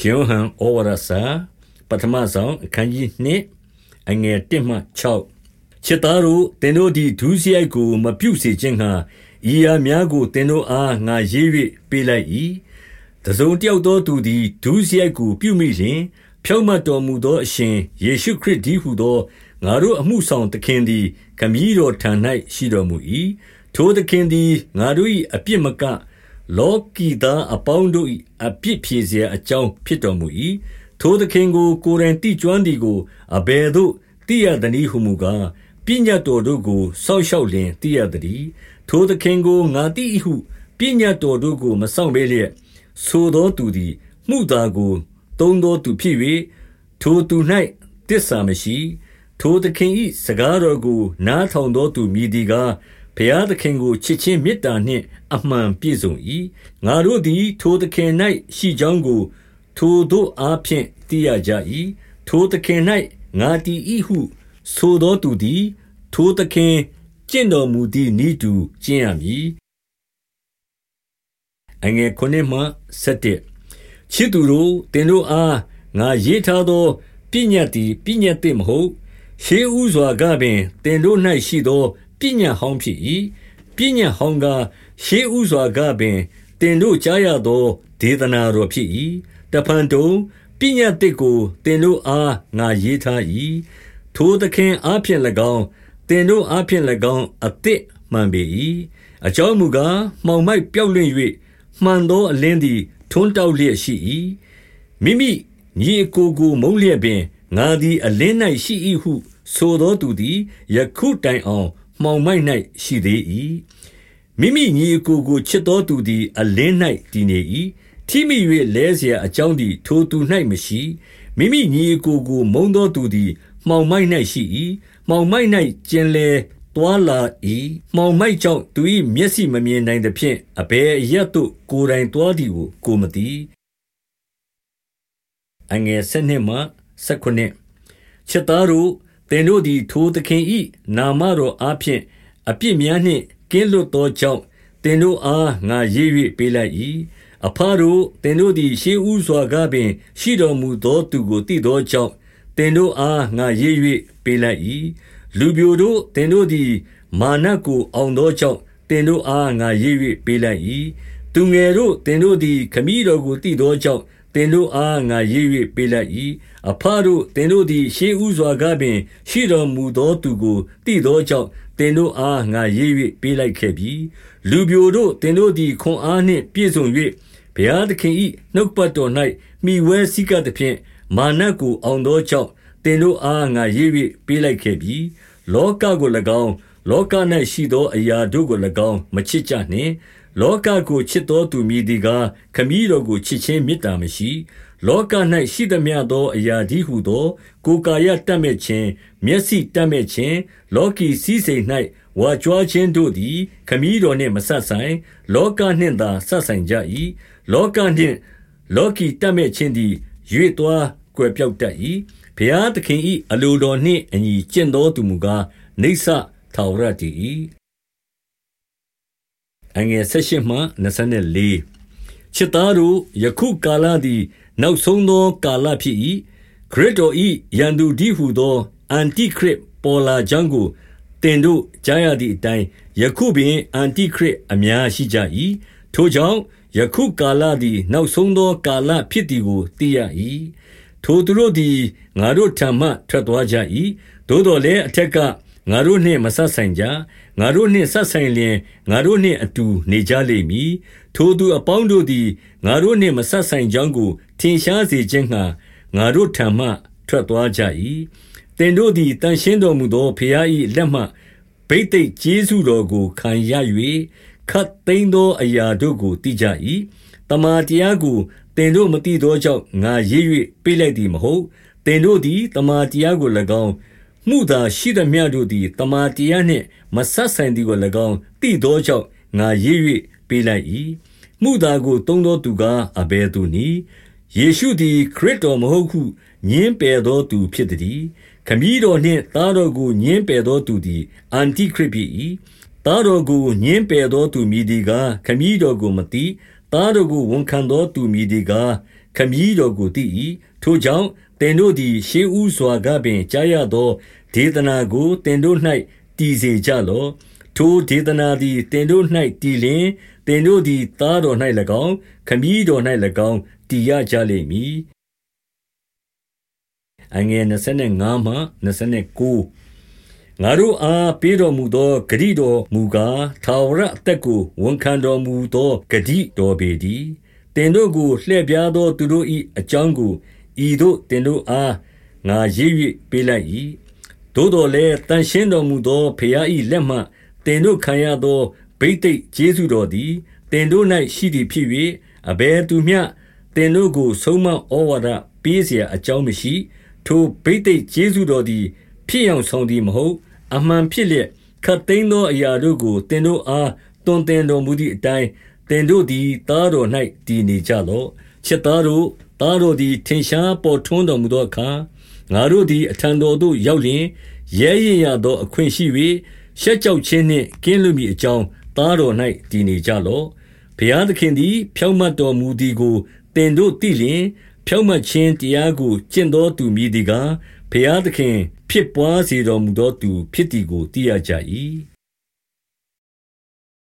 ရှင်ယောဟန်ဩဝါဒစာပထမဆုံးအခန်းကြီး2အငယ်1မှ6ချစ်သားတို့သင်တို့သည်ဒုစရိုက်ကိုမပြုစေခြင်းငှာဤအများကိုသင်တို့အားငါရေး၍ပေးလိုက်၏တစုံတယောက်သောသူသည်ဒုစရိုက်ကိုပြုမိရင် ဖြောင့်မတ်တော်မူသောအရှင်ယေရှုခရစ်သည်ဟုသောငါတို့အမှုဆောင်သခင်သည်ခမည်းတော်ထံ၌ရှိတော်မူ၏ထိုသခင်သည်ငါတို့၏အပြစ်မက လောကီသားအပေါင်းတို့၏အပြစ်ဖြေစရာအကြောင်းဖြစ်တော်မူ၏။ထိုသခင်ကို ကိုယ်တိုင်တိကျွမ်းသည်ကိုအဘယ်သို့သိရသနည်းဟုမူကားပညာတော်တို့ကိုစောင့်ရှောက်လင်သိရသည်။ထိုသခင်ကိုငါသိ၏ဟုပညာတော်တို့ကိုမဆောင်ပေလျက်ဆိုသောသူသည်မှုသားကိုတုံးသောသူဖြစ်၍ထိုသူ၌တစ္ဆာမရှိ ထိုသခင်၏စကားတော်ကို နားထောင်သောသူမြည်သည်ကား ဘုရားသခင်ကိုချစ်ခြင်းမေတ္တာနှင့် အမှန်ပြည့်စုံ၏ငါတို့သည် ထိုသခင်၌ရှိကြောင်းကို ထိုတို့အားဖြင့် သိရကြ၏ထိုသခင်၌ငါတည်၏ဟုဆိုသောသူသည် ထိုသခင်ကျင့်တော်မူသည့်ဤသူကျင့်ရမည်အငယ်9မှ17ချစ်သူတို့တင်တို့အား ငါရေးထားသော ပညာသည် ပညာသစ်မဟုတ် ရှေးဥစွာကပင်တင်တို့၌ရှိသော ပညာဟောင်းဖြစ်၏ပညာဟောင်းကရှေးဥစွာကပင်တင်တို့ကြားရသောဒေသနာတော်ဖြစ်၏တဖန်တုံပညာသစ်ကိုတင်တို့အားငါရေးထား၏ထိုသခင်အားဖြင့်၎င်းတင်တို့အားဖြင့်၎င်းအသစ်မှန်ပေ၏အကြောင်းမူကားမှောင်မိုက်ပြောက်လွင့်၍မှန်သောအလင်းသည်ထွန်းတောက်လျက်ရှိ၏မိမိညီအကိုကိုမုန်းလျက်ပင်ငါသည်အလင်း၌ရှိ၏ဟု ဆိုသောသူသည်ယခုတိုင်အောင် မှောင်မိုက်၌ရှိသေး၏မိမိညီအကိုကိုချစ်သောသူသည်အလင်း၌တည်နေ၏ထိမိ၍လဲเสียအကြောင်းသည်ထိုသူ၌မရှိမိမိညီအကိုကိုမုန်းသောသူသည်မှောင်မိုက်၌ရှိ၏မှောင်မိုက်၌ကျင်လေသွားလာ၏မှောင်မိုက်ကြောင့်သူ၏မျက်စိမမြင်နိုင်သဖြင့်အဘယ်ရက်သို့ကိုယ်တိုင်သွားသည်ကိုကိုမသိအငယ်7မှ19ချက်သားတို့ သင်တို့သည် ထိုသခင်၏နာမတော်အားဖြင့် အပြစ်များနှင့် ကင်းလွတ်သောကြောင့် သင်တို့အား ငါရေး၍ပေးလိုက်၏အဖတို့ သင်တို့သည် ရှေးဥစွာကပင် ရှိတော်မူသောသူကိုတည်သောကြောင့် သင်တို့အား ငါရေး၍ပေးလိုက်၏လူပြိုတို့ သင်တို့သည် မာနကိုအောင်သောကြောင့် သင်တို့အား ငါရေး၍ပေးလိုက်၏သူငယ်တို့ သင်တို့သည် ခမည်းတော်ကိုတည်သောကြောင့် သင်တို့အားငါရေး၍ပေးလိုက်၏အဖတို့သင်တို့သည် ရှေးဥစွာကပင် ရှိတော်မူသောသူကိုတည်သောကြောင့်သင်တို့အားငါရေး၍ပေးလိုက်ခဲ့ပြီလူပြိုတို့သင်တို့သည်ခွန်အားနှင့်ပြည့်စုံ၍ဘုရားသခင်၏နှုတ်ပတ်တော်၌မိဝဲစည်းကပ်သဖြင့်မာနကိုအောင်သောကြောင့်သင်တို့အားငါရေး၍ပေးလိုက်ခဲ့ပြီလောကကို၎င်းလောက၌ရှိသောအရာတို့ကို၎င်းမချစ်ကြနှင့် လောကကိုချစ်သောသူမည်သည်ကားခမည်းတော်ကိုချစ်ခြင်းမေတ္တာမရှိလောက၌ရှိသမျှသောအရာဒီဟုသော ကိုယ်ကာယတတ်မဲ့ခြင်းမျက်စိတတ်မဲ့ခြင်းလောကီစည်းစိမ်၌ဝါကြွားခြင်းတို့သည်ခမည်းတော်နှင့်မဆက်ဆိုင်လောကနှင့်သာဆက်ဆိုင်ကြ၏လောကနှင့်လောကီတတ်မဲ့ခြင်းသည်ရွေ့သွားကွယ်ပြောက်တတ်၏ဘုရားသခင်၏အလိုတော်နှင့်အညီကျင့်သောသူမူကားနေဆထာဝရတည်၏ အငယ်16မှ24ချစ်သားတို့ယခုကာလသည် နောက်ဆုံးသောကာလဖြစ်၏ခရစ်တော်၏ယန္တုဒီဟုသောအန်တိခရစ်ပေါ်လာကြောင်းကိုတင်တို့ကြားရသည့်အတိုင်းယခုပင်အန်တိခရစ်အများရှိကြ၏ထိုကြောင့်ယခုကာလသည် နောက်ဆုံးသောကာလဖြစ်သည်ကိုသိရ၏ထိုသူတို့သည်ငါတို့ထံမှထွက်သွားကြ၏သို့တော်လည်းအထက်က ငါတို့နှင့်မဆက်ဆိုင်ကြငါတို့နှင့်ဆက်ဆိုင်လျင်ငါတို့နှင့်အတူနေကြလိမ့်မည်ထိုသူအပေါင်းတို့သည်ငါတို့နှင့်မဆက်ဆိုင်ကြောင်းကိုထင်ရှားစေခြင်းငှာငါတို့ထံမှထွက်သွားကြ၏တင်တို့သည်တန်ရှင်းတော်မူသောဖခင်၏လက်မှဗိသိက်ကျေးဇူးတော်ကိုခံရ၍ခတ်သိမ်းသောအရာတို့ကိုသိကြ၏တမာတရားကိုတင်တို့မသိသောကြောင့်ငါရေး၍ပေးလိုက်သည်မဟုတ်တင်တို့သည်တမာတရားကို၎င်း မှုသာရှိသမျှတို့သည်တမာတရားနှင့်မဆက်ဆိုင်သည်ကို၎င်းသိသောကြောင့်ငါရေး၍ပေးလိုက်၏မှုသာကိုတုံးသောသူကားအဘယ်သူနည်းယေရှုသည်ခရစ်တော်မဟုတ်ဟုညင်းပယ်သောသူဖြစ်သည်ခမည်းတော်နှင့်သားတော်ကိုညင်းပယ်သောသူသည်အန်တိခရစ်ဖြစ်၏သားတော်ကိုညင်းပယ်သောသူမည်ဒီကားခမည်းတော်ကိုမသိသားတော်ကိုဝန်ခံသောသူမည်ဒီကားခခမည်းတော်ကိုသိ၏ထိုကြောင့် သင်တို့သည် ရှေးဥစွာကပင် ကြားရသော ဒေသနာကို သင်တို့၌တည်စေကြလော့ ထိုဒေသနာသည်တင်တို့၌တည်လျင်တင်တို့သည် သားတော်၌၎င်း ခမည်းတော်၌၎င်း တည်ရကြလိမ့်မည်အငယ်25မှ29ငါတို့အား ပေးတော်မူသောဂရိတော်မူကား ထာဝရအသက်ကို ဝန်ခံတော်မူသော ဂတိတော်ပေသည်တင်တို့ကို လှည့်ပြားသော သူတို့၏အကြောင်းကို ဤသို့တင်တို့အားငါရေး၍ပေးလိုက်၏သို့တော်လည်းတန်ရှင်းတော်မူသောဖခင်၏လက်မှသင်တို့ခံရသောဘိသိက်ကျေးဇူးတော်သည်သင်တို့၌ရှိသည်ဖြစ်၍အဘယ်သူမျှသင်တို့ကို ဆုံးမဩဝါဒပေးเสียအကြောင်းမရှိထိုဘိသိက်ကျေးဇူးတော်သည် ဖြစ်အောင်ဆောင်သည်မဟုတ် အမှန်ဖြစ်လျက်ခတ်သိမ်းသောအရာတို့ကိုသင်တို့အားတွင်တင်တော်မူသည့်အတိုင်းသင်တို့သည်သားတော်၌တည်နေကြလော့ချစ်သားတို့ သားတော်သည် ထင်ရှားပေါ်ထွန်းတော်မူသောအခါ ငါတို့သည် အထံတော်သို့ရောက်လျင် ရဲရင်ရသောအခွင့်ရှိ၍ရှက်ကြောက်ခြင်းနှင့် ကင်းလွတ်မည်အကြောင်း သားတော်၌တည်နေကြလော့ ဘုရားသခင်သည် ဖြောင့်မတ်တော်မူသည်ကို သင်တို့သိလျင် ဖြောင့်မတ်ခြင်းတရားကို ကျင့်သောသူ မည်ဒီကား ဘုရားသခင်ဖြစ်ပွားစေတော်မူသောသူ ဖြစ်သည်ကို သိရကြ၏